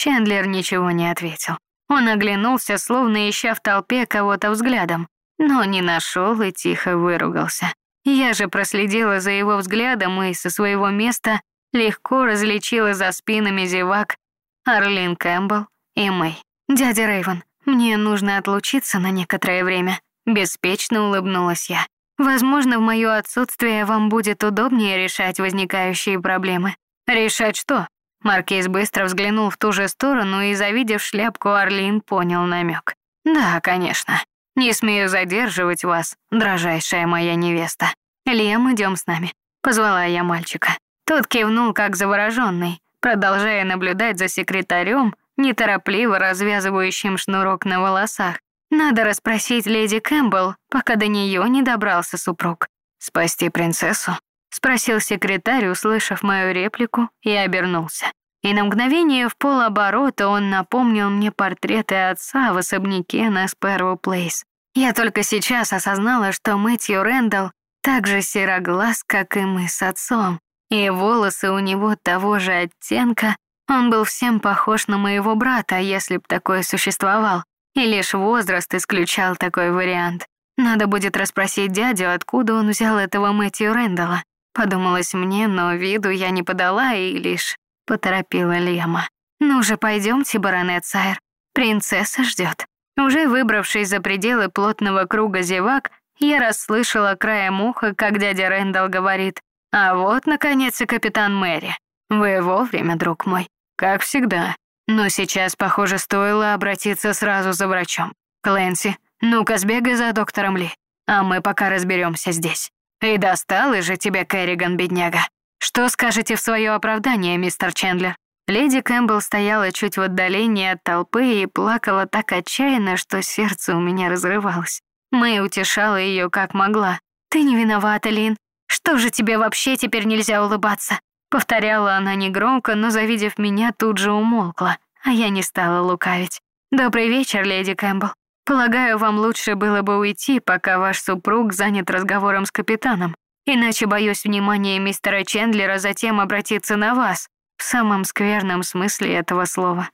Чендлер ничего не ответил. Он оглянулся, словно ища в толпе кого-то взглядом, но не нашел и тихо выругался. Я же проследила за его взглядом и со своего места легко различила за спинами зевак Арлин Кэмпбелл и Мэй. «Дядя Рейвен, мне нужно отлучиться на некоторое время», — беспечно улыбнулась я. «Возможно, в моё отсутствие вам будет удобнее решать возникающие проблемы». «Решать что?» Маркиз быстро взглянул в ту же сторону и, завидев шляпку Арлин, понял намек. «Да, конечно. Не смею задерживать вас, дрожайшая моя невеста. Лем, идем с нами», — позвала я мальчика. Тот кивнул, как завороженный, продолжая наблюдать за секретарем, неторопливо развязывающим шнурок на волосах. Надо расспросить леди Кэмпбелл, пока до нее не добрался супруг. «Спасти принцессу?» — спросил секретарь, услышав мою реплику, и обернулся. И на мгновение в полоборота он напомнил мне портреты отца в особняке на Спэрву Плейс. Я только сейчас осознала, что Мэтью Рэндалл так же сероглаз, как и мы с отцом, и волосы у него того же оттенка, он был всем похож на моего брата, если б такой существовал, и лишь возраст исключал такой вариант. Надо будет расспросить дядю, откуда он взял этого Мэтью Рэндалла. Подумалось мне, но виду я не подала и лишь поторопила Лема. «Ну же, пойдемте, баронет Сайр. Принцесса ждет. Уже выбравшись за пределы плотного круга зевак, я расслышала краем уха, как дядя Рэндалл говорит, «А вот, наконец, и капитан Мэри. Вы вовремя, друг мой, как всегда. Но сейчас, похоже, стоило обратиться сразу за врачом. Клэнси, ну-ка сбегай за доктором Ли, а мы пока разберемся здесь. И достал же тебя Керриган, бедняга. Что скажете в свое оправдание, мистер Чендлер?» Леди Кэмпбелл стояла чуть в отдалении от толпы и плакала так отчаянно, что сердце у меня разрывалось. Мэй утешала ее как могла. «Ты не виновата, Лин. Что же тебе вообще теперь нельзя улыбаться?» Повторяла она негромко, но, завидев меня, тут же умолкла, а я не стала лукавить. «Добрый вечер, леди Кэмпбелл. Полагаю, вам лучше было бы уйти, пока ваш супруг занят разговором с капитаном. Иначе, боюсь, внимание мистера Чендлера затем обратиться на вас, в самом скверном смысле этого слова.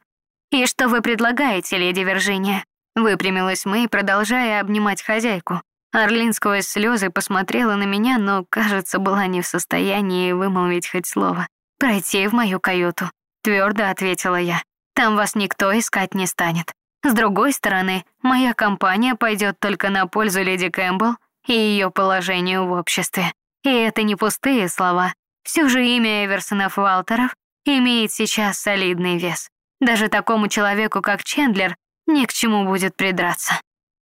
«И что вы предлагаете, леди Виржиния?» Выпрямилась Мэй, продолжая обнимать хозяйку. Орлин сквозь слезы посмотрела на меня, но, кажется, была не в состоянии вымолвить хоть слово. «Пройти в мою каюту», — твердо ответила я. «Там вас никто искать не станет. С другой стороны, моя компания пойдет только на пользу леди Кэмпбелл и ее положению в обществе. И это не пустые слова. Все же имя Эверсонов Валтеров имеет сейчас солидный вес. Даже такому человеку, как Чендлер, ни к чему будет придраться.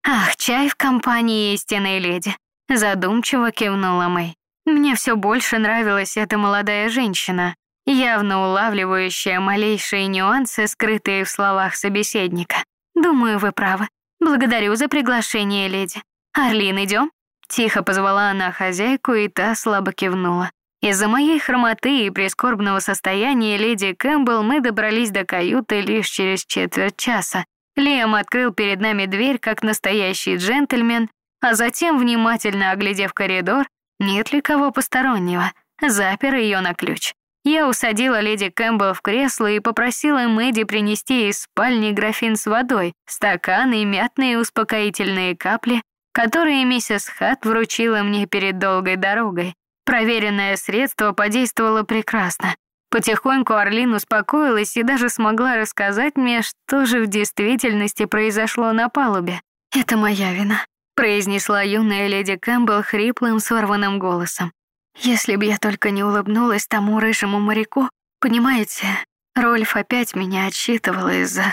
Ах, чай в компании истинной леди. Задумчиво кивнула Мэй. Мне все больше нравилась эта молодая женщина, явно улавливающая малейшие нюансы, скрытые в словах собеседника. Думаю, вы правы. Благодарю за приглашение, леди. Арлин, идем? Тихо позвала она хозяйку, и та слабо кивнула. Из-за моей хромоты и прискорбного состояния леди Кэмпбелл мы добрались до каюты лишь через четверть часа. Лиам открыл перед нами дверь, как настоящий джентльмен, а затем, внимательно оглядев коридор, нет ли кого постороннего, запер ее на ключ. Я усадила леди Кэмпбелл в кресло и попросила Мэдди принести из спальни графин с водой, стаканы и мятные успокоительные капли, которые миссис Хат вручила мне перед долгой дорогой. Проверенное средство подействовало прекрасно. Потихоньку Орлин успокоилась и даже смогла рассказать мне, что же в действительности произошло на палубе. «Это моя вина», — произнесла юная леди Кэмпбелл хриплым, сорванным голосом. «Если б я только не улыбнулась тому рыжему моряку, понимаете, Рольф опять меня отчитывал из-за...»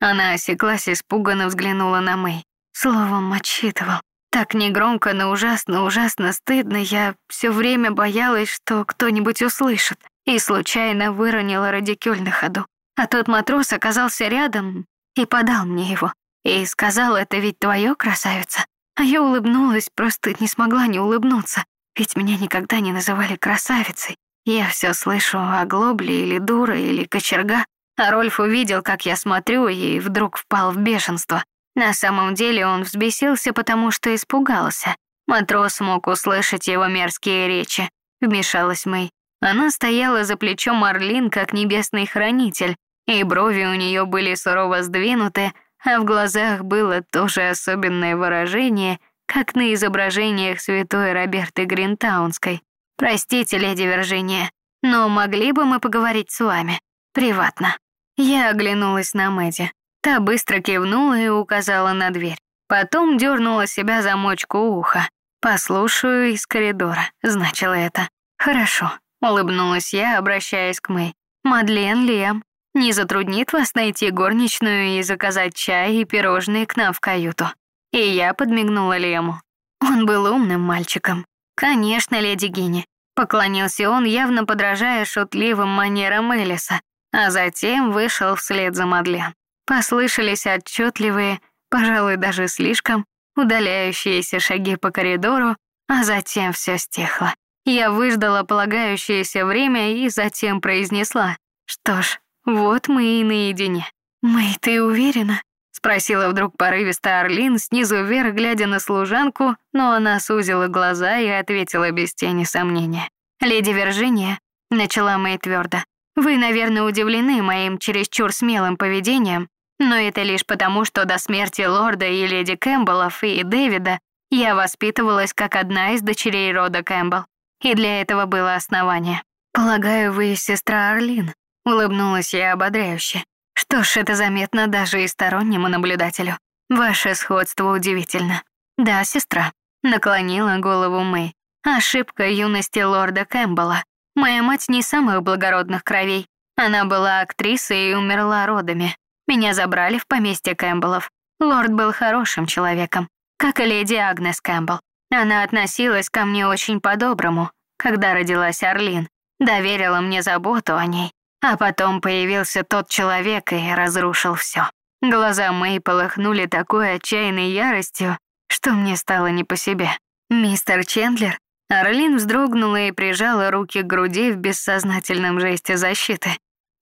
Она осеклась, испуганно взглянула на Мэй. Словом, отчитывал. Так негромко, но ужасно-ужасно стыдно, я все время боялась, что кто-нибудь услышит, и случайно выронила радикюль на ходу. А тот матрос оказался рядом и подал мне его. И сказал, это ведь твое, красавица. А я улыбнулась, просто не смогла не улыбнуться, ведь меня никогда не называли красавицей. Я все слышу о глобле или дура, или кочерга. А Рольф увидел, как я смотрю, и вдруг впал в бешенство. На самом деле он взбесился, потому что испугался. Матрос мог услышать его мерзкие речи. Вмешалась Мэй. Она стояла за плечом Орлин, как небесный хранитель, и брови у нее были сурово сдвинуты, а в глазах было тоже особенное выражение, как на изображениях святой Роберты Гринтаунской. «Простите, леди Виржиния, но могли бы мы поговорить с вами? Приватно». Я оглянулась на Мэдди. Та быстро кивнула и указала на дверь. Потом дернула себя за мочку уха. «Послушаю из коридора», — значило это. «Хорошо», — улыбнулась я, обращаясь к Мэй. «Мадлен Лем, не затруднит вас найти горничную и заказать чай и пирожные к нам в каюту?» И я подмигнула Лему. Он был умным мальчиком. «Конечно, леди Гинни». Поклонился он, явно подражая шутливым манерам Элиса, а затем вышел вслед за Мадлен. Послышались отчетливые, пожалуй, даже слишком, удаляющиеся шаги по коридору, а затем все стихло. Я выждала полагающееся время и затем произнесла. «Что ж, вот мы и наедине». «Мэй, ты уверена?» Спросила вдруг порывисто Орлин, снизу вверх, глядя на служанку, но она сузила глаза и ответила без тени сомнения. «Леди Виржиния», — начала Мэй твердо, «вы, наверное, удивлены моим чересчур смелым поведением, но это лишь потому, что до смерти лорда и леди Кэмпбеллов и Дэвида я воспитывалась как одна из дочерей рода Кэмпбелл, и для этого было основание. Полагаю, вы сестра Орлин, улыбнулась я ободряюще. Что ж, это заметно даже и стороннему наблюдателю. Ваше сходство удивительно. Да, сестра, наклонила голову Мэй. Ошибка юности лорда Кэмпбелла. Моя мать не самых благородных кровей. Она была актрисой и умерла родами. Меня забрали в поместье Кэмпбеллов. Лорд был хорошим человеком, как и леди Агнес Кэмпбелл. Она относилась ко мне очень по-доброму, когда родилась Орлин, доверила мне заботу о ней. А потом появился тот человек и разрушил все. Глаза Мэй полыхнули такой отчаянной яростью, что мне стало не по себе. «Мистер Чендлер?» Орлин вздрогнула и прижала руки к груди в бессознательном жесте защиты.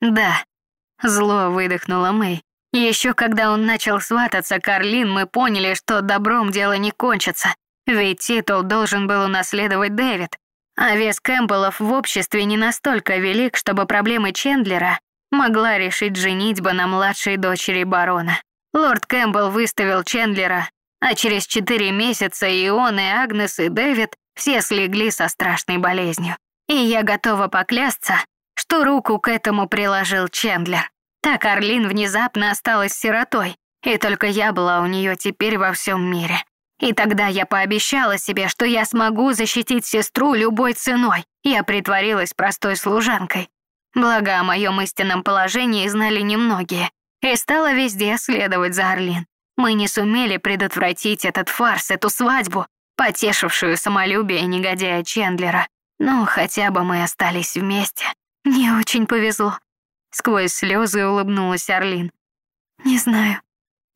«Да, Зло выдохнула Мэй. Еще когда он начал свататься Карлин, мы поняли, что добром дело не кончится. Ведь титул должен был унаследовать Дэвид. А вес Кэмпбеллов в обществе не настолько велик, чтобы проблемы Чендлера могла решить женитьба на младшей дочери барона. Лорд Кэмпбелл выставил Чендлера, а через четыре месяца и он, и Агнес, и Дэвид все слегли со страшной болезнью. И я готова поклясться, что руку к этому приложил Чендлер. Так Орлин внезапно осталась сиротой, и только я была у нее теперь во всем мире. И тогда я пообещала себе, что я смогу защитить сестру любой ценой. Я притворилась простой служанкой. Благо, о моем истинном положении знали немногие. И стала везде следовать за Орлин. Мы не сумели предотвратить этот фарс, эту свадьбу, потешившую самолюбие негодяя Чендлера. Но хотя бы мы остались вместе. Мне очень повезло. Сквозь слезы улыбнулась Орлин. Не знаю.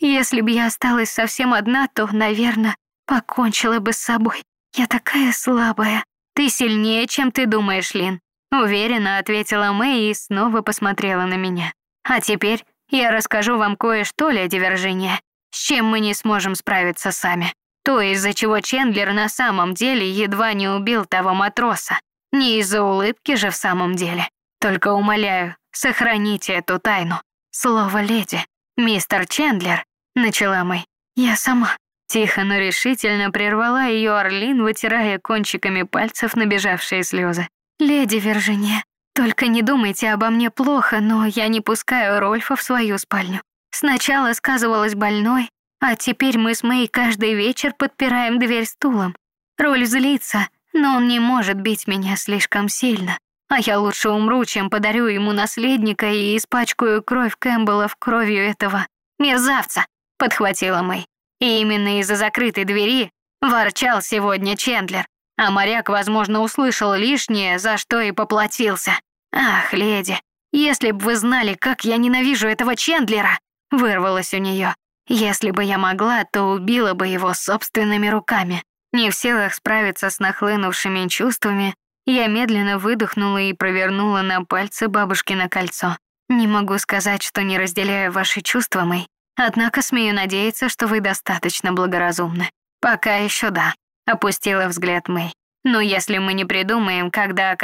Если бы я осталась совсем одна, то, наверное, покончила бы с собой. Я такая слабая. Ты сильнее, чем ты думаешь, Лин. Уверенно ответила Мэй и снова посмотрела на меня. А теперь я расскажу вам кое-что, леди Виржиния, с чем мы не сможем справиться сами. То, из-за чего Чендлер на самом деле едва не убил того матроса. Не из-за улыбки же в самом деле. Только умоляю, сохраните эту тайну. Слово леди. Мистер Чендлер, начала мы. Я сама. Тихо, но решительно прервала ее Орлин, вытирая кончиками пальцев набежавшие слезы. «Леди Виржиния, только не думайте обо мне плохо, но я не пускаю Рольфа в свою спальню. Сначала сказывалась больной, а теперь мы с Мэй каждый вечер подпираем дверь стулом. Роль злится, но он не может бить меня слишком сильно. А я лучше умру, чем подарю ему наследника и испачкаю кровь Кэмпбелла в кровью этого мерзавца», — подхватила Мэй. И именно из-за закрытой двери ворчал сегодня Чендлер, а моряк, возможно, услышал лишнее, за что и поплатился. «Ах, леди, если бы вы знали, как я ненавижу этого Чендлера!» — вырвалось у нее. «Если бы я могла, то убила бы его собственными руками». Не в силах справиться с нахлынувшими чувствами, я медленно выдохнула и провернула на пальце бабушкино кольцо. Не могу сказать, что не разделяю ваши чувства, Мэй. Однако смею надеяться, что вы достаточно благоразумны. Пока еще да, опустила взгляд Мэй. Но если мы не придумаем, как до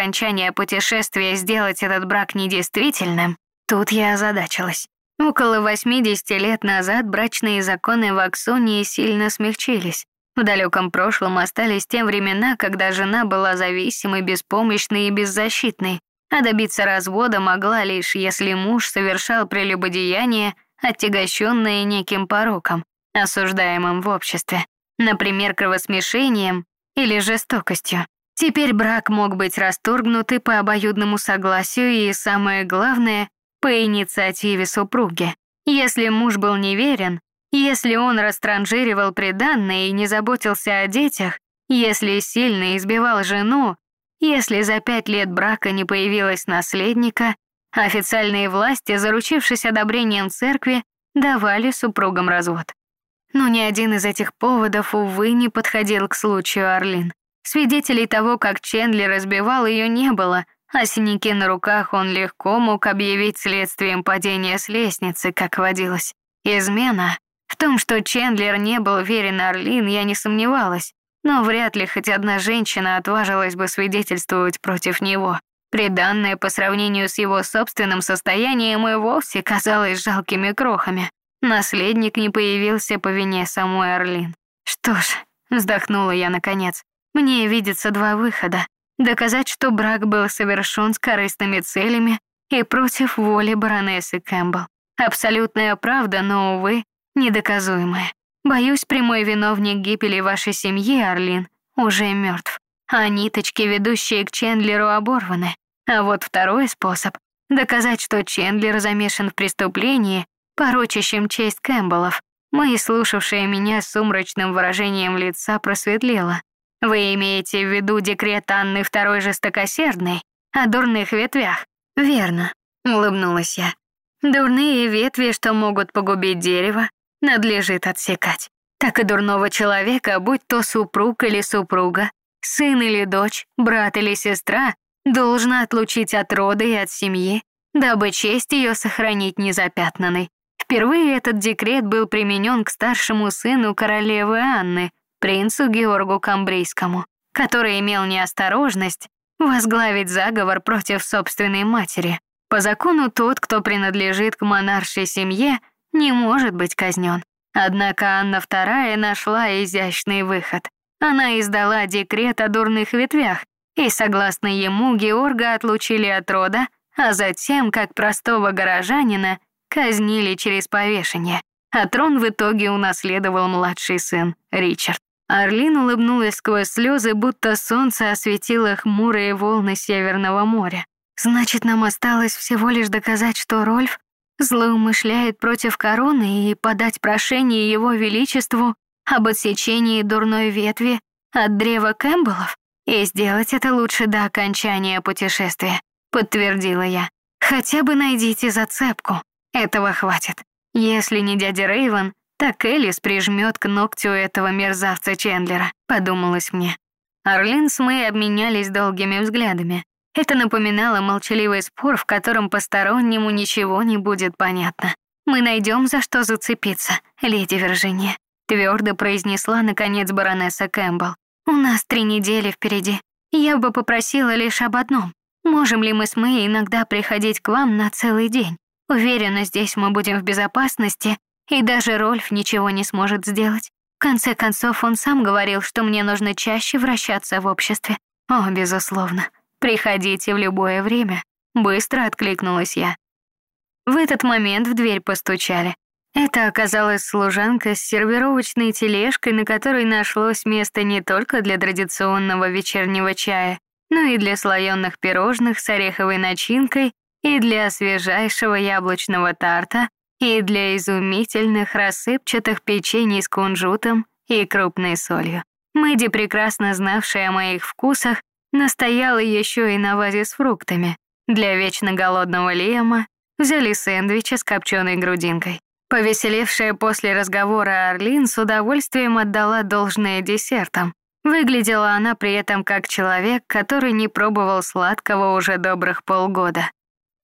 путешествия сделать этот брак недействительным, Тут я озадачилась. Около 80 лет назад брачные законы в Аксонии сильно смягчились. В далеком прошлом остались те времена, когда жена была зависимой, беспомощной и беззащитной, а добиться развода могла лишь, если муж совершал прелюбодеяние, отягощенное неким пороком, осуждаемым в обществе, например, кровосмешением или жестокостью. Теперь брак мог быть расторгнут и по обоюдному согласию, и, самое главное, по инициативе супруги. Если муж был неверен, если он растранжиривал приданное и не заботился о детях, если сильно избивал жену, если за пять лет брака не появилось наследника, официальные власти, заручившись одобрением церкви, давали супругам развод. Но ни один из этих поводов, увы, не подходил к случаю Орлин. Свидетелей того, как Чендлер разбивал ее, не было, а синяки на руках он легко мог объявить следствием падения с лестницы, как водилось. Измена. В том, что Чендлер не был верен Орлин, я не сомневалась, но вряд ли хоть одна женщина отважилась бы свидетельствовать против него. Приданное по сравнению с его собственным состоянием и вовсе казалось жалкими крохами. Наследник не появился по вине самой Орлин. Что ж, вздохнула я наконец. Мне видится два выхода. Доказать, что брак был совершен с корыстными целями и против воли баронессы Кэмпбелл. Абсолютная правда, но, увы, недоказуемая. Боюсь, прямой виновник гибели вашей семьи, Орлин, уже мертв, а ниточки, ведущие к Чендлеру, оборваны. А вот второй способ — доказать, что Чендлер замешан в преступлении, порочащем честь Кэмпбеллов. Мы, слушавшая меня с сумрачным выражением лица, просветлела. Вы имеете в виду декрет Анны Второй жестокосердной о дурных ветвях? Верно, улыбнулась я. Дурные ветви, что могут погубить дерево, надлежит отсекать. Так и дурного человека, будь то супруг или супруга, сын или дочь, брат или сестра, должна отлучить от рода и от семьи, дабы честь ее сохранить незапятнанной. Впервые этот декрет был применен к старшему сыну королевы Анны, принцу Георгу Камбрийскому, который имел неосторожность возглавить заговор против собственной матери. По закону тот, кто принадлежит к монаршей семье, не может быть казнен. Однако Анна II нашла изящный выход. Она издала декрет о дурных ветвях, и согласно ему Георга отлучили от рода, а затем, как простого горожанина, казнили через повешение. А трон в итоге унаследовал младший сын Ричард. Орлин улыбнулась сквозь слезы, будто солнце осветило хмурые волны Северного моря. «Значит, нам осталось всего лишь доказать, что Рольф злоумышляет против короны и подать прошение его величеству об отсечении дурной ветви от древа Кэмпбеллов? И сделать это лучше до окончания путешествия», — подтвердила я. «Хотя бы найдите зацепку. Этого хватит. Если не дядя Рейвен, так Элис прижмет к ногтю этого мерзавца Чендлера, подумалось мне. Орлин с Мэй обменялись долгими взглядами. Это напоминало молчаливый спор, в котором постороннему ничего не будет понятно. «Мы найдем, за что зацепиться, леди Виржиния», твердо произнесла, наконец, баронесса Кэмпбелл. «У нас три недели впереди. Я бы попросила лишь об одном. Можем ли мы с Мэй иногда приходить к вам на целый день? Уверена, здесь мы будем в безопасности и даже Рольф ничего не сможет сделать. В конце концов, он сам говорил, что мне нужно чаще вращаться в обществе. О, безусловно. Приходите в любое время. Быстро откликнулась я. В этот момент в дверь постучали. Это оказалась служанка с сервировочной тележкой, на которой нашлось место не только для традиционного вечернего чая, но и для слоёных пирожных с ореховой начинкой и для свежайшего яблочного тарта, и для изумительных рассыпчатых печений с кунжутом и крупной солью. Мэдди, прекрасно знавшая о моих вкусах, настояла еще и на вазе с фруктами. Для вечно голодного Лиама взяли сэндвичи с копченой грудинкой. Повеселевшая после разговора Орлин с удовольствием отдала должное десертам. Выглядела она при этом как человек, который не пробовал сладкого уже добрых полгода.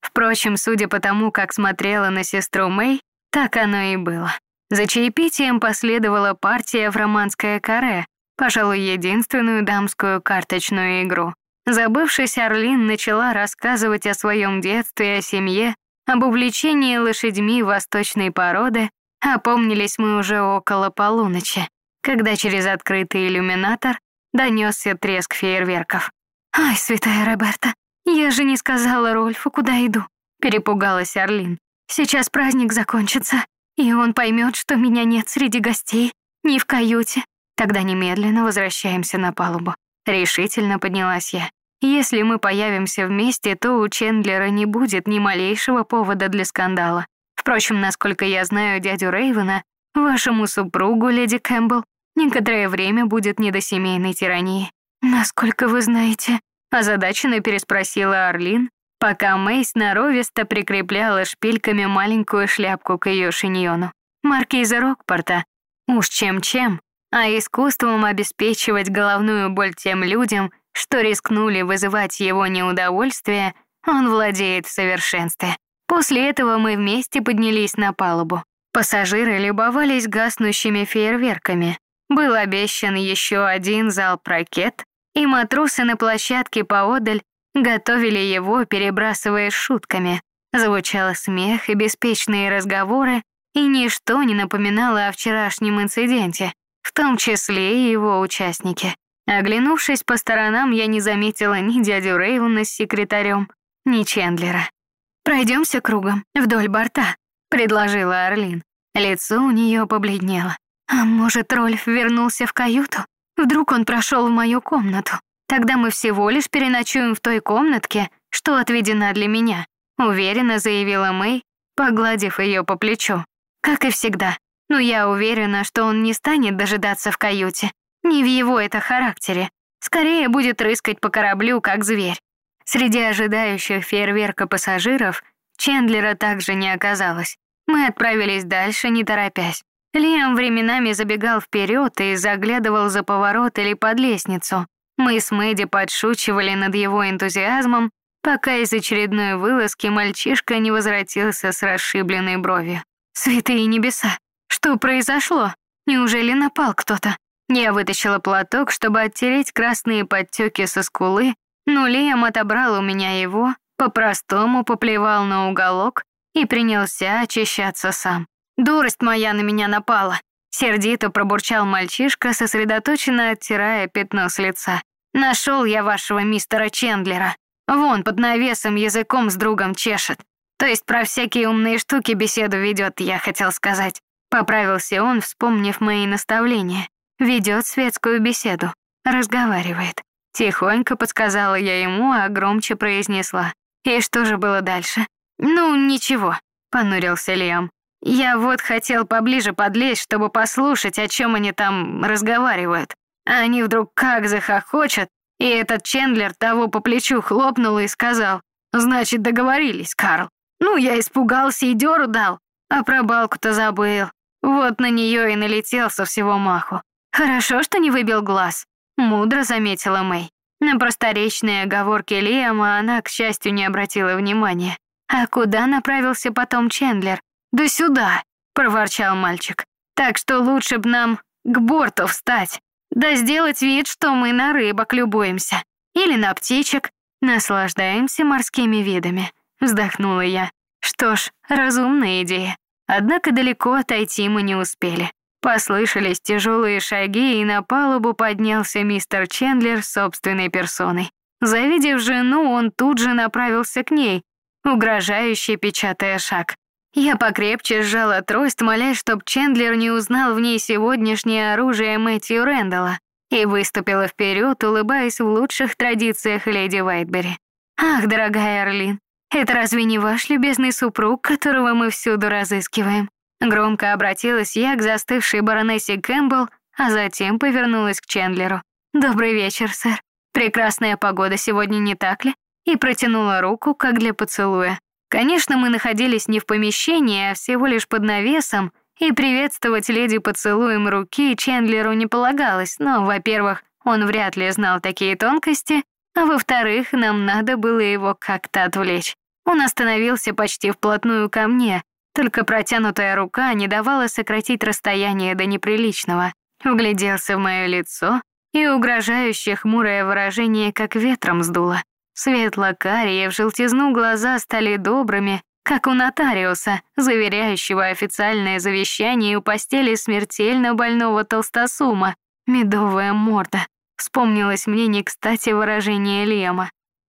Впрочем, судя по тому, как смотрела на сестру Мэй, так оно и было. За чаепитием последовала партия в романское каре, пожалуй, единственную дамскую карточную игру. Забывшись, Орлин начала рассказывать о своем детстве и о семье, об увлечении лошадьми восточной породы опомнились мы уже около полуночи, когда через открытый иллюминатор донесся треск фейерверков. «Ай, святая Роберта, я же не сказала Рольфу, куда иду», — перепугалась Орлин. «Сейчас праздник закончится, и он поймет, что меня нет среди гостей, ни в каюте. Тогда немедленно возвращаемся на палубу». Решительно поднялась я. Если мы появимся вместе, то у Чендлера не будет ни малейшего повода для скандала. Впрочем, насколько я знаю дядю Рейвена, вашему супругу, леди Кэмпбелл, некоторое время будет не до семейной тирании. Насколько вы знаете? Озадаченно переспросила Орлин, пока Мейс наровисто прикрепляла шпильками маленькую шляпку к ее шиньону. Маркиза Рокпорта. Уж чем-чем, а искусством обеспечивать головную боль тем людям, что рискнули вызывать его неудовольствие, он владеет в совершенстве. После этого мы вместе поднялись на палубу. Пассажиры любовались гаснущими фейерверками. Был обещан еще один залп ракет, и матросы на площадке поодаль готовили его, перебрасываясь шутками. Звучал смех и беспечные разговоры, и ничто не напоминало о вчерашнем инциденте, в том числе и его участники. Оглянувшись по сторонам, я не заметила ни дядю Рейвена с секретарем, ни Чендлера. Пройдемся кругом, вдоль борта», — предложила Орлин. Лицо у нее побледнело. «А может, Рольф вернулся в каюту? Вдруг он прошел в мою комнату? Тогда мы всего лишь переночуем в той комнатке, что отведена для меня», — уверенно заявила Мэй, погладив ее по плечу. «Как и всегда. Но я уверена, что он не станет дожидаться в каюте. Не в его это характере. Скорее будет рыскать по кораблю, как зверь. Среди ожидающих фейерверка пассажиров Чендлера также не оказалось. Мы отправились дальше, не торопясь. Лиам временами забегал вперед и заглядывал за поворот или под лестницу. Мы с Мэдди подшучивали над его энтузиазмом, пока из очередной вылазки мальчишка не возвратился с расшибленной бровью. «Святые небеса! Что произошло? Неужели напал кто-то?» Я вытащила платок, чтобы оттереть красные подтеки со скулы, но Лиам отобрал у меня его, по-простому поплевал на уголок и принялся очищаться сам. «Дурость моя на меня напала», — сердито пробурчал мальчишка, сосредоточенно оттирая пятно с лица. «Нашел я вашего мистера Чендлера. Вон, под навесом языком с другом чешет. То есть про всякие умные штуки беседу ведет, я хотел сказать». Поправился он, вспомнив мои наставления. Ведет светскую беседу, разговаривает. Тихонько подсказала я ему, а громче произнесла. И что же было дальше? Ну, ничего, понурился Лиам. Я вот хотел поближе подлезть, чтобы послушать, о чем они там разговаривают. А они вдруг как захохочут, и этот Чендлер того по плечу хлопнул и сказал, «Значит, договорились, Карл». Ну, я испугался и дёру дал, а про балку-то забыл. Вот на нее и налетел со всего маху. Хорошо, что не выбил глаз. Мудро заметила Мэй. На просторечные оговорки Лиама она, к счастью, не обратила внимания. А куда направился потом Чендлер? Да сюда, проворчал мальчик. Так что лучше б нам к борту встать. Да сделать вид, что мы на рыбок любуемся. Или на птичек. Наслаждаемся морскими видами. Вздохнула я. Что ж, разумная идея. Однако далеко отойти мы не успели. Послышались тяжелые шаги, и на палубу поднялся мистер Чендлер собственной персоной. Завидев жену, он тут же направился к ней, угрожающе печатая шаг. Я покрепче сжала трость, молясь, чтоб Чендлер не узнал в ней сегодняшнее оружие Мэтью Рэндалла, и выступила вперед, улыбаясь в лучших традициях леди Вайтбери. «Ах, дорогая Орлин, это разве не ваш любезный супруг, которого мы всюду разыскиваем? Громко обратилась я к застывшей баронессе Кэмпбелл, а затем повернулась к Чендлеру. «Добрый вечер, сэр. Прекрасная погода сегодня, не так ли?» И протянула руку, как для поцелуя. Конечно, мы находились не в помещении, а всего лишь под навесом, и приветствовать леди поцелуем руки Чендлеру не полагалось, но, во-первых, он вряд ли знал такие тонкости, а во-вторых, нам надо было его как-то отвлечь. Он остановился почти вплотную ко мне, только протянутая рука не давала сократить расстояние до неприличного. Вгляделся в мое лицо, и угрожающее хмурое выражение как ветром сдуло. Светло-карие в желтизну глаза стали добрыми, как у нотариуса, заверяющего официальное завещание у постели смертельно больного толстосума. Медовая морда. Вспомнилось мне не кстати выражение Лема.